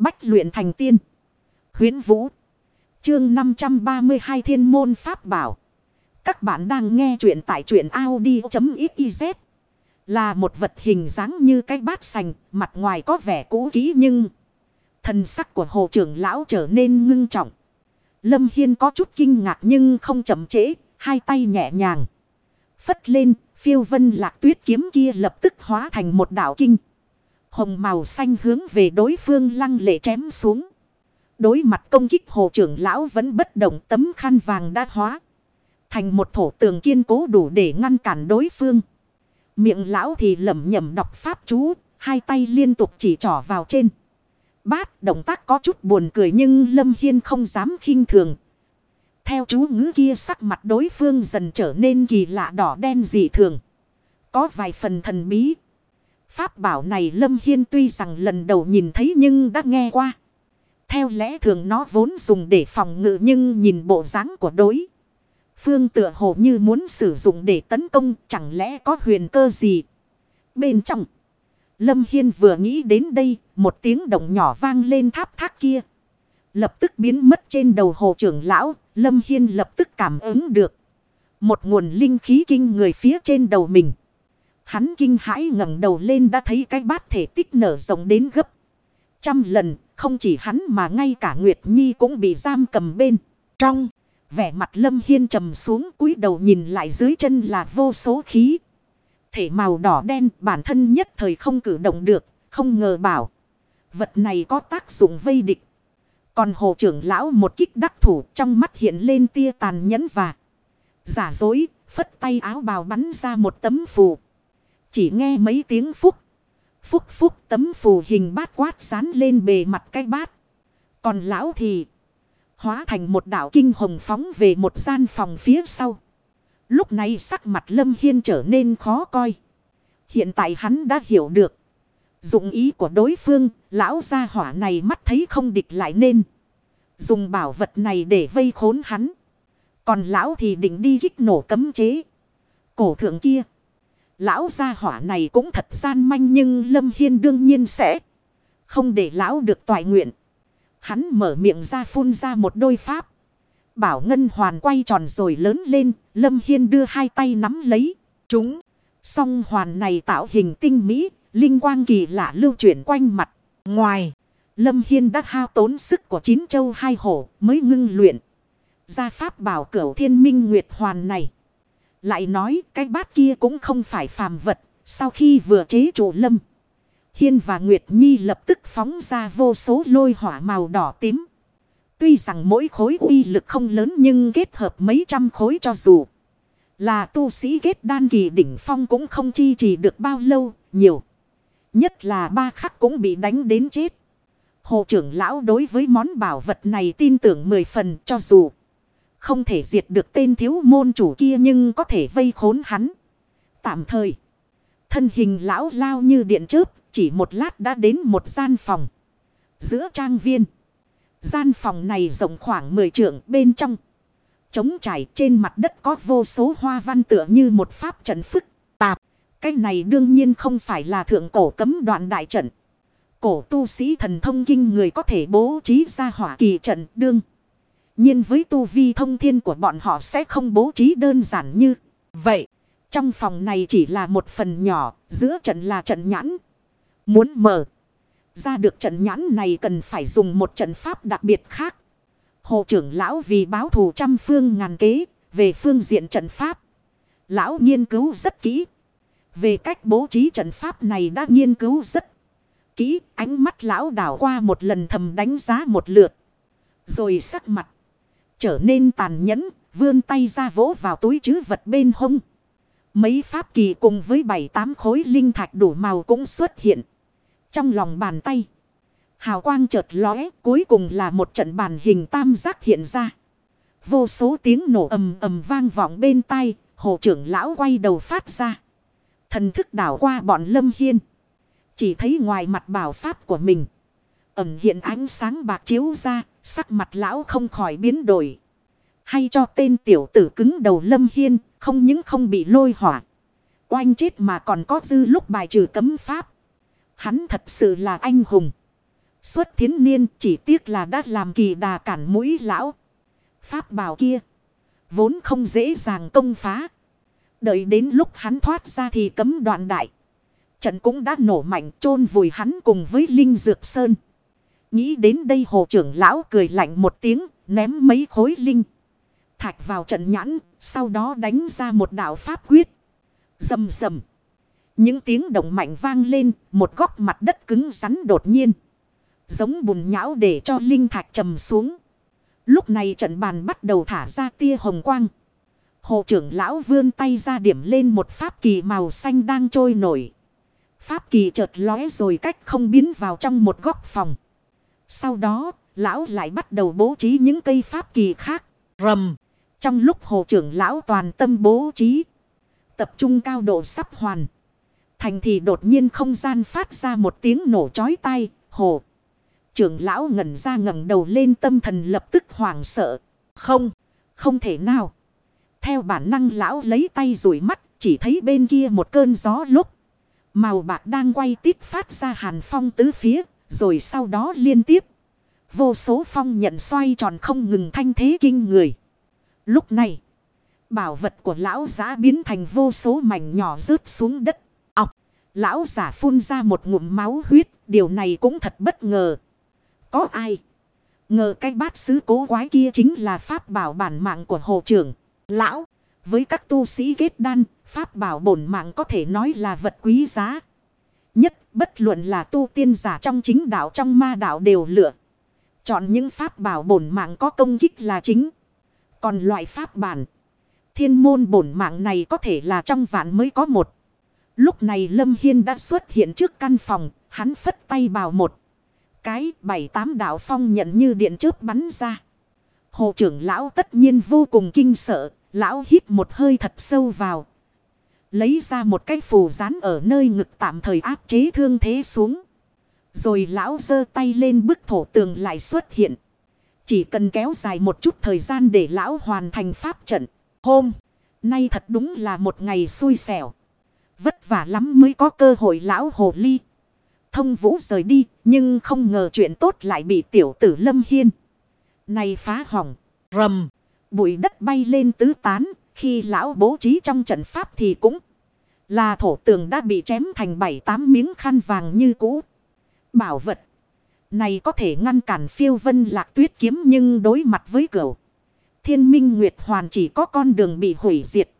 Bách luyện thành tiên. huyễn Vũ. Chương 532 Thiên môn Pháp Bảo. Các bạn đang nghe truyện tại truyện Audi.xyz. Là một vật hình dáng như cái bát sành, mặt ngoài có vẻ cũ kỹ nhưng... Thần sắc của hồ trưởng lão trở nên ngưng trọng. Lâm Hiên có chút kinh ngạc nhưng không chậm trễ, hai tay nhẹ nhàng. Phất lên, phiêu vân lạc tuyết kiếm kia lập tức hóa thành một đảo kinh. Hồng màu xanh hướng về đối phương lăng lệ chém xuống. Đối mặt công kích hồ trưởng lão vẫn bất động tấm khăn vàng đã hóa. Thành một thổ tường kiên cố đủ để ngăn cản đối phương. Miệng lão thì lẩm nhẩm đọc pháp chú, hai tay liên tục chỉ trỏ vào trên. Bát động tác có chút buồn cười nhưng Lâm Hiên không dám khinh thường. Theo chú ngữ kia sắc mặt đối phương dần trở nên kỳ lạ đỏ đen dị thường. Có vài phần thần bí. Pháp bảo này Lâm Hiên tuy rằng lần đầu nhìn thấy nhưng đã nghe qua. Theo lẽ thường nó vốn dùng để phòng ngự nhưng nhìn bộ dáng của đối. Phương tựa hồ như muốn sử dụng để tấn công, chẳng lẽ có huyền cơ gì. Bên trong. Lâm Hiên vừa nghĩ đến đây, một tiếng động nhỏ vang lên tháp thác kia. Lập tức biến mất trên đầu hồ trưởng lão. Lâm Hiên lập tức cảm ứng được. Một nguồn linh khí kinh người phía trên đầu mình. Hắn kinh hãi ngẩng đầu lên đã thấy cái bát thể tích nở rộng đến gấp. Trăm lần, không chỉ hắn mà ngay cả Nguyệt Nhi cũng bị giam cầm bên. Trong, vẻ mặt Lâm Hiên trầm xuống cúi đầu nhìn lại dưới chân là vô số khí. Thể màu đỏ đen bản thân nhất thời không cử động được, không ngờ bảo. Vật này có tác dụng vây địch. Còn hồ trưởng lão một kích đắc thủ trong mắt hiện lên tia tàn nhẫn và giả dối, phất tay áo bào bắn ra một tấm phù. Chỉ nghe mấy tiếng phúc. Phúc phúc tấm phù hình bát quát sán lên bề mặt cái bát. Còn lão thì hóa thành một đảo kinh hồng phóng về một gian phòng phía sau. Lúc này sắc mặt Lâm Hiên trở nên khó coi. Hiện tại hắn đã hiểu được. Dụng ý của đối phương, lão gia hỏa này mắt thấy không địch lại nên. Dùng bảo vật này để vây khốn hắn. Còn lão thì định đi kích nổ cấm chế. Cổ thượng kia. Lão gia hỏa này cũng thật gian manh nhưng Lâm Hiên đương nhiên sẽ không để lão được toại nguyện. Hắn mở miệng ra phun ra một đôi pháp. Bảo Ngân Hoàn quay tròn rồi lớn lên, Lâm Hiên đưa hai tay nắm lấy. Chúng, song hoàn này tạo hình tinh mỹ, linh quang kỳ lạ lưu chuyển quanh mặt. Ngoài, Lâm Hiên đã hao tốn sức của chín châu hai hổ mới ngưng luyện. Ra pháp bảo cửu thiên minh nguyệt hoàn này. Lại nói cái bát kia cũng không phải phàm vật. Sau khi vừa chế trụ lâm. Hiên và Nguyệt Nhi lập tức phóng ra vô số lôi hỏa màu đỏ tím. Tuy rằng mỗi khối uy lực không lớn nhưng kết hợp mấy trăm khối cho dù. Là tu sĩ kết đan kỳ đỉnh phong cũng không chi trì được bao lâu, nhiều. Nhất là ba khắc cũng bị đánh đến chết. Hồ trưởng lão đối với món bảo vật này tin tưởng mười phần cho dù. Không thể diệt được tên thiếu môn chủ kia nhưng có thể vây khốn hắn. Tạm thời. Thân hình lão lao như điện chớp. Chỉ một lát đã đến một gian phòng. Giữa trang viên. Gian phòng này rộng khoảng 10 trượng bên trong. Trống trải trên mặt đất có vô số hoa văn tựa như một pháp trận phức tạp. Cái này đương nhiên không phải là thượng cổ cấm đoạn đại trận. Cổ tu sĩ thần thông kinh người có thể bố trí ra hỏa kỳ trận đương nhiên với tu vi thông thiên của bọn họ sẽ không bố trí đơn giản như vậy. Trong phòng này chỉ là một phần nhỏ, giữa trận là trận nhãn. Muốn mở ra được trận nhãn này cần phải dùng một trận pháp đặc biệt khác. Hồ trưởng lão vì báo thù trăm phương ngàn kế, về phương diện trận pháp. Lão nghiên cứu rất kỹ. Về cách bố trí trận pháp này đã nghiên cứu rất kỹ. Ánh mắt lão đảo qua một lần thầm đánh giá một lượt. Rồi sắc mặt trở nên tàn nhẫn, vươn tay ra vỗ vào túi chứ vật bên hông. Mấy pháp kỳ cùng với bảy tám khối linh thạch đủ màu cũng xuất hiện. Trong lòng bàn tay. Hào quang chợt lóe cuối cùng là một trận bàn hình tam giác hiện ra. Vô số tiếng nổ ầm ầm vang vọng bên tai, hồ trưởng lão quay đầu phát ra. Thần thức đảo qua bọn lâm hiên. Chỉ thấy ngoài mặt bảo pháp của mình. Ẩm hiện ánh sáng bạc chiếu ra, Sắc mặt lão không khỏi biến đổi. Hay cho tên tiểu tử cứng đầu lâm hiên, không những không bị lôi hỏa. Oanh chết mà còn có dư lúc bài trừ cấm pháp. Hắn thật sự là anh hùng. Xuất thiến niên chỉ tiếc là đã làm kỳ đà cản mũi lão. Pháp bảo kia. Vốn không dễ dàng công phá. Đợi đến lúc hắn thoát ra thì cấm đoạn đại. Trận cũng đã nổ mạnh chôn vùi hắn cùng với Linh Dược Sơn. Nghĩ đến đây hồ trưởng lão cười lạnh một tiếng, ném mấy khối linh. Thạch vào trận nhãn, sau đó đánh ra một đạo pháp quyết. Dầm dầm. Những tiếng động mạnh vang lên, một góc mặt đất cứng rắn đột nhiên. Giống bùn nhão để cho linh thạch trầm xuống. Lúc này trận bàn bắt đầu thả ra tia hồng quang. Hồ trưởng lão vươn tay ra điểm lên một pháp kỳ màu xanh đang trôi nổi. Pháp kỳ chợt lóe rồi cách không biến vào trong một góc phòng. Sau đó, lão lại bắt đầu bố trí những cây pháp kỳ khác. Rầm. Trong lúc hồ trưởng lão toàn tâm bố trí. Tập trung cao độ sắp hoàn. Thành thì đột nhiên không gian phát ra một tiếng nổ chói tai. Hồ. Trưởng lão ngẩn ra ngẩng đầu lên tâm thần lập tức hoảng sợ. Không. Không thể nào. Theo bản năng lão lấy tay rủi mắt. Chỉ thấy bên kia một cơn gió lúc. Màu bạc đang quay tít phát ra hàn phong tứ phía. Rồi sau đó liên tiếp. Vô số phong nhận xoay tròn không ngừng thanh thế kinh người. Lúc này. Bảo vật của lão giả biến thành vô số mảnh nhỏ rớt xuống đất. Ọc. Lão giả phun ra một ngụm máu huyết. Điều này cũng thật bất ngờ. Có ai? Ngờ cái bát sứ cố quái kia chính là pháp bảo bản mạng của hộ trưởng. Lão. Với các tu sĩ kết đan. Pháp bảo bổn mạng có thể nói là vật quý giá. Nhất, bất luận là tu tiên giả trong chính đạo, trong ma đạo đều lựa. Chọn những pháp bảo bổn mạng có công kích là chính. Còn loại pháp bản. Thiên môn bổn mạng này có thể là trong vạn mới có một. Lúc này Lâm Hiên đã xuất hiện trước căn phòng. Hắn phất tay bào một. Cái bảy tám đạo phong nhận như điện chớp bắn ra. Hồ trưởng lão tất nhiên vô cùng kinh sợ. Lão hít một hơi thật sâu vào. Lấy ra một cái phù rán ở nơi ngực tạm thời áp chế thương thế xuống. Rồi lão giơ tay lên bức thổ tường lại xuất hiện. Chỉ cần kéo dài một chút thời gian để lão hoàn thành pháp trận. Hôm, nay thật đúng là một ngày xui xẻo. Vất vả lắm mới có cơ hội lão hồ ly. Thông vũ rời đi, nhưng không ngờ chuyện tốt lại bị tiểu tử lâm hiên. Này phá hỏng. Rầm. Bụi đất bay lên tứ tán. Khi lão bố trí trong trận pháp thì cũng là thổ tường đã bị chém thành bảy tám miếng khăn vàng như cũ. Bảo vật. Này có thể ngăn cản phiêu vân lạc tuyết kiếm nhưng đối mặt với cửu. Thiên minh Nguyệt Hoàn chỉ có con đường bị hủy diệt.